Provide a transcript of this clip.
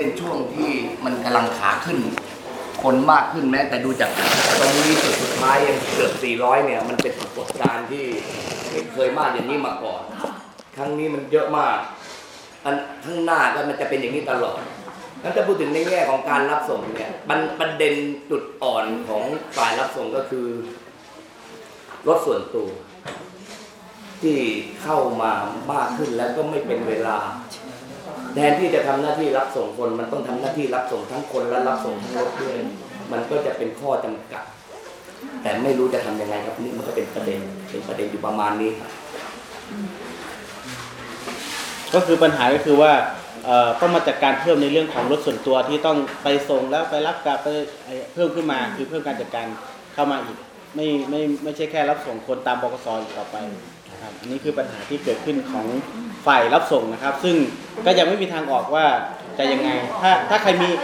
เป็นช่วงที่มันกำลังขาขึ้น คนมากขึ้นแม้แต่ดูจากตรงนี้จุดสุดท้ายยังเกือบ 400 เนี่ย มันเป็นปรากฏการณ์ที่ไม่เคยมากอย่างนี้มาก่อน ครั้งนี้มันเยอะมากอันข้างหน้าก็มันจะเป็นอย่างนี้ตลอดแล้วถ้าพูดถึงในแง่ของการรับส่งเนี่ยมันประเด็นจุดอ่อนของฝ่ายรับส่งก็คือรถส่วนตัว ที่เข้ามามากขึ้นแล้วก็ไม่เป็นเวลา แทนที่จะทำหน้าที่รับส่งคน มันต้องทำหน้าที่รับส่งทั้งคนและรับส่งทั้งรถด้วยมันก็จะเป็นข้อจำกัด แต่ไม่รู้จะทำยังไงครับนี่มันก็เป็นประเด็นเป็นประเด็นอยู่ประมาณนี้ครับก็คือปัญหาก็คือว่าต้องมาจัดการเพิ่มในเรื่องของรถส่วนตัวที่ต้องไปส่งแล้วไปรับกลับไปเพิ่มขึ้นมาคือเพิ่มการจัดการเข้ามาอีก ไม่ไม่ไม่ใช่แค่รับส่งคนตามบกสอีกต่อไปนะครับอันนี้คือปัญหาที่เกิดขึ้นของฝ่ายรับส่งนะครับ ซึ่งก็ยังไม่มีทางออกว่าจะยังไง ถ้าถ้าใครมี